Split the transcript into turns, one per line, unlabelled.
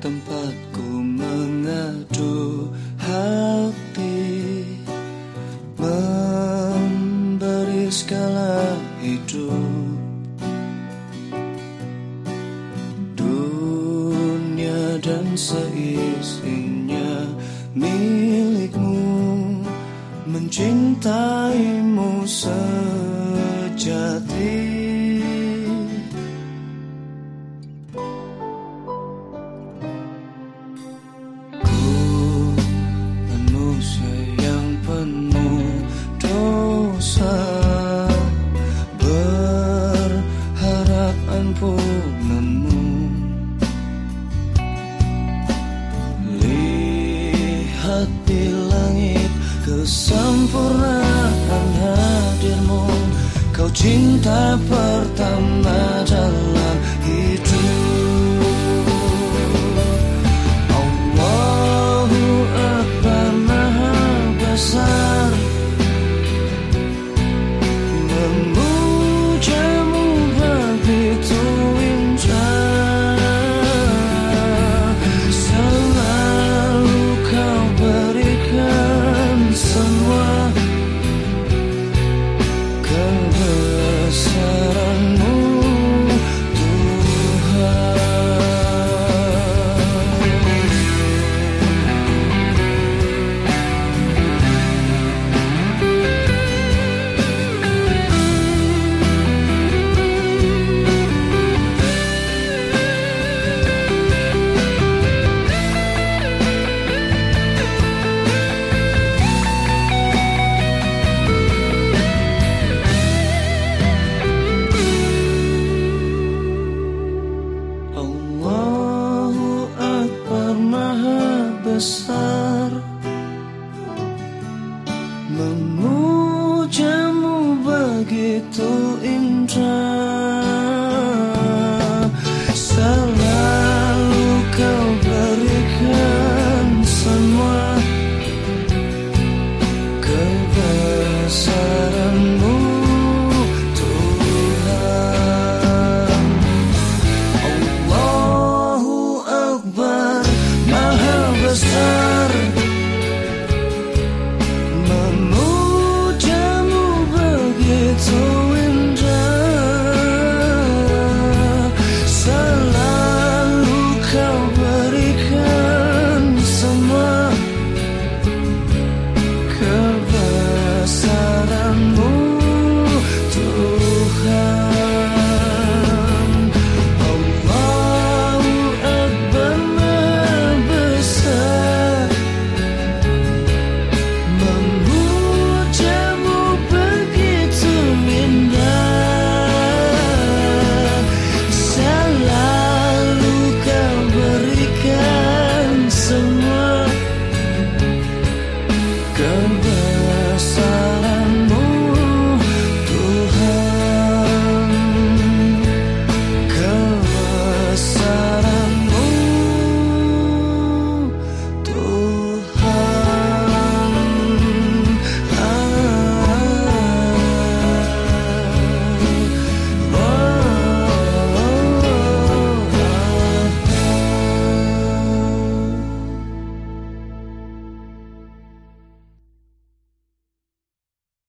tempatku mengadu hati Memberi segala hidup. Dunia dan seisinya milikmu Mencintaimu sejati kesempurnaan hadirmu. Kau cinta pertama dalam besar begitu indah.